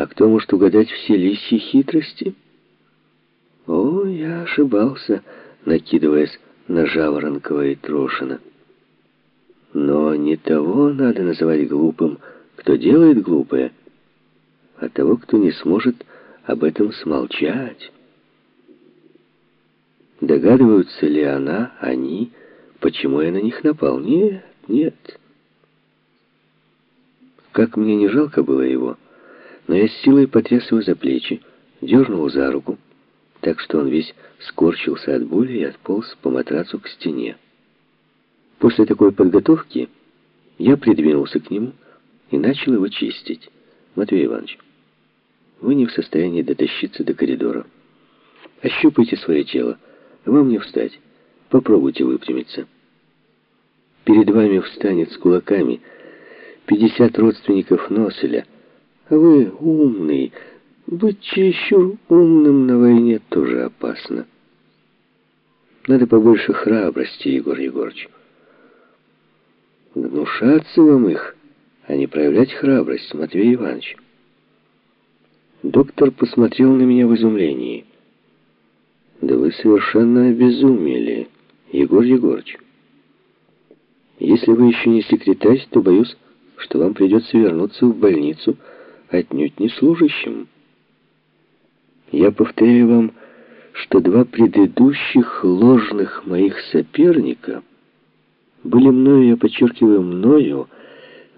А кто может угадать все лисьи хитрости? О, я ошибался, накидываясь на Жаворонкова и Трошина. Но не того надо называть глупым, кто делает глупое, а того, кто не сможет об этом смолчать. Догадываются ли она, они, почему я на них напал? Нет, нет. Как мне не жалко было его, но я с силой потряс его за плечи, дернул за руку, так что он весь скорчился от боли и отполз по матрацу к стене. После такой подготовки я придвинулся к нему и начал его чистить. Матвей Иванович, вы не в состоянии дотащиться до коридора. Ощупайте свое тело. Вам не встать. Попробуйте выпрямиться. Перед вами встанет с кулаками 50 родственников Носеля. А вы умный. Быть чересчур умным на войне тоже опасно. Надо побольше храбрости, Егор Егорович. Гнушаться вам их, а не проявлять храбрость, Матвей Иванович. Доктор посмотрел на меня в изумлении. Да вы совершенно обезумели, Егор Егорович. Если вы еще не секретарь, то боюсь, что вам придется вернуться в больницу отнюдь не служащим. Я повторяю вам, что два предыдущих ложных моих соперника были мною, я подчеркиваю, мною,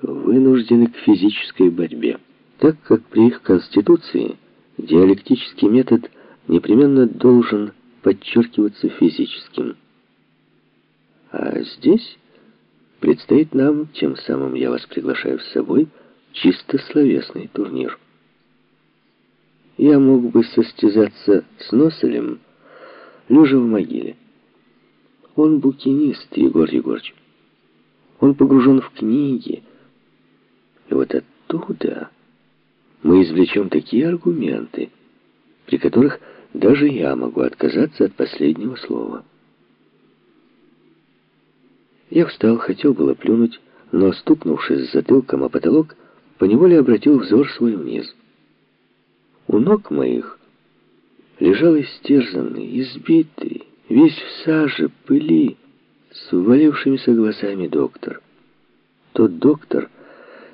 вынуждены к физической борьбе, так как при их конституции диалектический метод непременно должен подчеркиваться физическим. А здесь предстоит нам, тем самым я вас приглашаю с собой, чисто словесный турнир. Я мог бы состязаться с Носелем, лежа в могиле. Он букинист, Егор Егорович. Он погружен в книги. И вот оттуда мы извлечем такие аргументы, при которых даже я могу отказаться от последнего слова. Я встал, хотел было плюнуть, но, стукнувшись затылком о потолок, поневоле обратил взор свой вниз. У ног моих лежал истерзанный, избитый, весь в саже, пыли, с увалившимися глазами доктор. Тот доктор,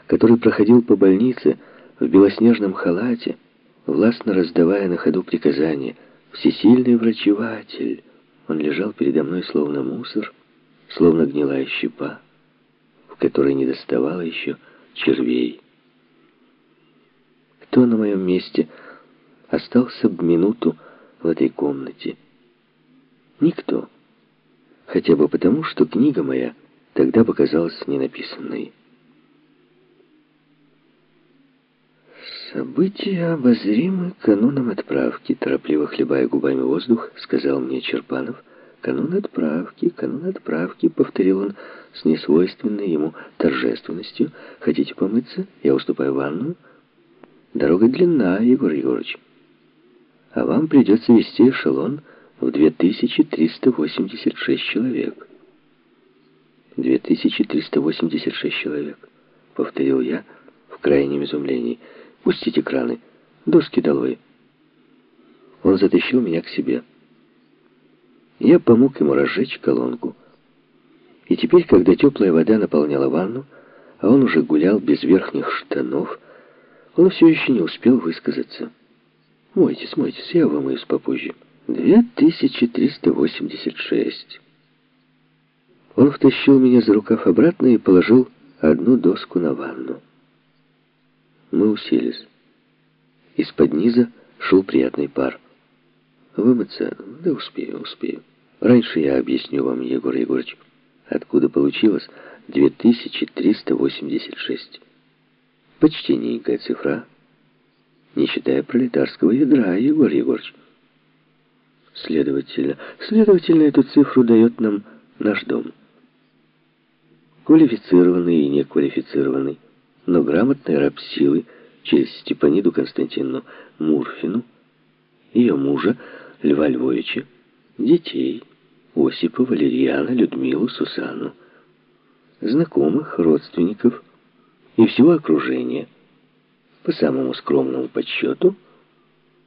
который проходил по больнице в белоснежном халате, властно раздавая на ходу приказания, всесильный врачеватель, он лежал передо мной словно мусор, словно гнилая щепа, в которой не доставало еще червей. Кто на моем месте остался бы минуту в этой комнате? Никто. Хотя бы потому, что книга моя тогда показалась ненаписанной. «События обозримы кануном отправки», торопливо хлебая губами воздух, сказал мне Черпанов. «Канун отправки, канун отправки», — повторил он с несвойственной ему торжественностью. «Хотите помыться? Я уступаю ванну. Дорога длинна, Егор Егорович. А вам придется вести эшелон в 2386 человек». «2386 человек», — повторил я в крайнем изумлении. «Пустите краны, доски долой». Он затащил меня к себе. Я помог ему разжечь колонку. И теперь, когда теплая вода наполняла ванну, а он уже гулял без верхних штанов, он все еще не успел высказаться. «Мойтесь, мойтесь, я вымоюсь попозже». «2386». Он втащил меня за рукав обратно и положил одну доску на ванну. Мы уселись. Из-под низа шел приятный пар. Вымыться? Да успею, успею. Раньше я объясню вам, Егор Егорович, откуда получилось 2386. Почти ненькая цифра, не считая пролетарского ядра, Егор Егорович. Следовательно, следовательно, эту цифру дает нам наш дом. Квалифицированный и неквалифицированный, но грамотный раб силы через Степаниду Константиновну Мурфину, ее мужа Льва Львовича, детей Осипа, Валерьяна, Людмилу, Сусану, знакомых, родственников и всего окружения – По самому скромному подсчету,